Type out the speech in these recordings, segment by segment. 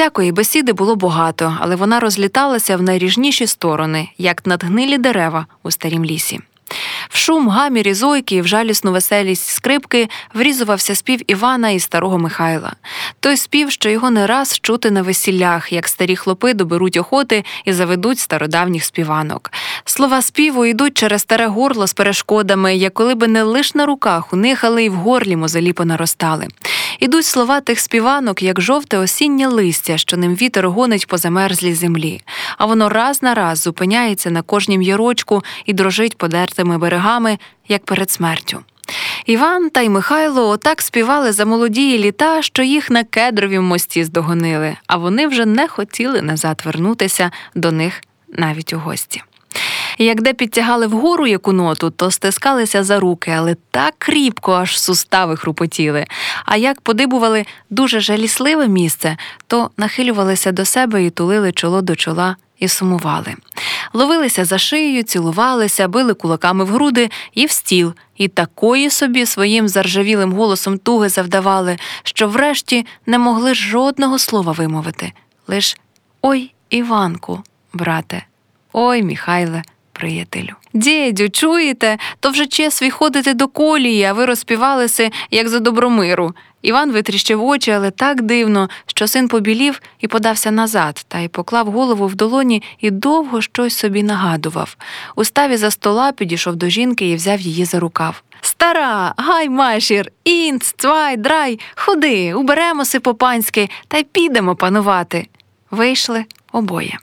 Всякої бесіди було багато, але вона розліталася в найріжніші сторони, як надгнилі дерева у старім лісі. В шум гамір і зойки, в жалісну веселість скрипки врізувався спів Івана і старого Михайла. Той спів, що його не раз чути на весіллях, як старі хлопи доберуть охоти і заведуть стародавніх співанок. Слова співу йдуть через старе горло з перешкодами, як коли би не лиш на руках унихали і в горлі мозолі понаростали. Ідуть слова тих співанок, як жовте осіннє листя, що ним вітер гонить по замерзлій землі, а воно раз на раз зупиняється на кожнім ярочку і дрожить подертими берегами, як перед смертю. Іван та й Михайло отак співали за молодії літа, що їх на кедровім мості здогонили, а вони вже не хотіли назад вернутися до них навіть у гості. Як де підтягали вгору яку ноту, то стискалися за руки, але так кріпко, аж сустави хрупотіли. А як подибували дуже жалісливе місце, то нахилювалися до себе і тулили чоло до чола і сумували. Ловилися за шию, цілувалися, били кулаками в груди і в стіл, і такої собі своїм заржавілим голосом туги завдавали, що врешті не могли жодного слова вимовити. Лиш ой, Іванку, брате, ой, Михайле, приятелю. Дідю, чуєте, то вже час виходити до колії, а ви розпівалися, як за добромиру. Іван витріщив очі, але так дивно, що син побілів і подався назад, та й поклав голову в долоні і довго щось собі нагадував. У ставі за стола підійшов до жінки і взяв її за рукав. Стара, гай машір, інц, цвай, драй, ходи, уберемося по-панськи та й підемо панувати. Вийшли обоє.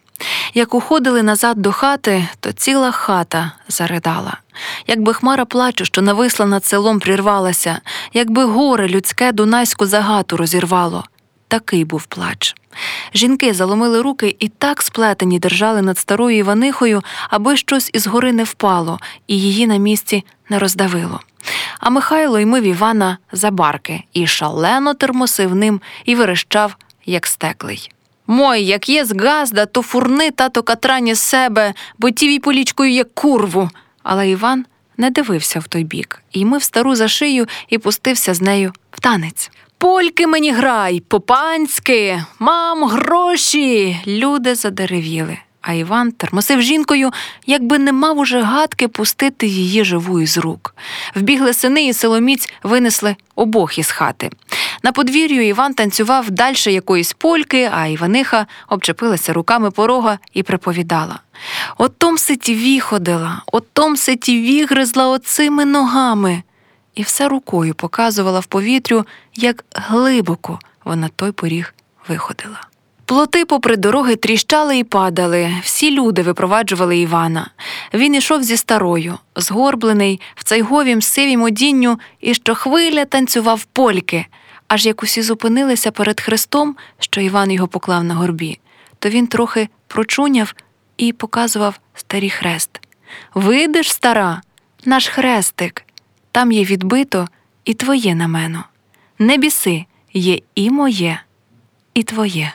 Як уходили назад до хати, то ціла хата заридала. Якби хмара плачу, що нависла над селом, прірвалася, якби горе людське дунайську загату розірвало. Такий був плач. Жінки заломили руки і так сплетені держали над старою Іванихою, аби щось із гори не впало і її на місці не роздавило. А Михайло ймив Івана за барки і шалено термосив ним і верещав, як стеклий. Мой, як є згазда, то фурни тато катрані з себе, бо тіві полічкою є курву. Але Іван не дивився в той бік, і мив стару за шию і пустився з нею в танець. Польки мені грай, попанськи, мам, гроші. Люди задеревіли. А Іван термосив жінкою, якби не мав уже гадки пустити її живу із рук. Вбігли сини і силоміць винесли обох із хати. На подвір'ю Іван танцював далі якоїсь польки, а Іваниха обчепилася руками порога і приповідала. Отом ситіві ходила, отом ситіві гризла оцими ногами. І все рукою показувала в повітрю, як глибоко вона той поріг виходила. Плоти попри дороги тріщали і падали, всі люди випроваджували Івана. Він ішов зі старою, згорблений, в цайговім сивім одінню, і щохвиля танцював польки, аж як усі зупинилися перед хрестом, що Іван його поклав на горбі, то він трохи прочуняв і показував старий хрест. Видиш, стара, наш хрестик, там є відбито і твоє на мене. Не біси, є і моє, і твоє.